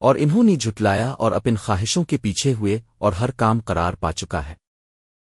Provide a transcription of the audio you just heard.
اور انہوں نے جھٹلایا اور اپن خواہشوں کے پیچھے ہوئے اور ہر کام قرار پا چکا ہے۔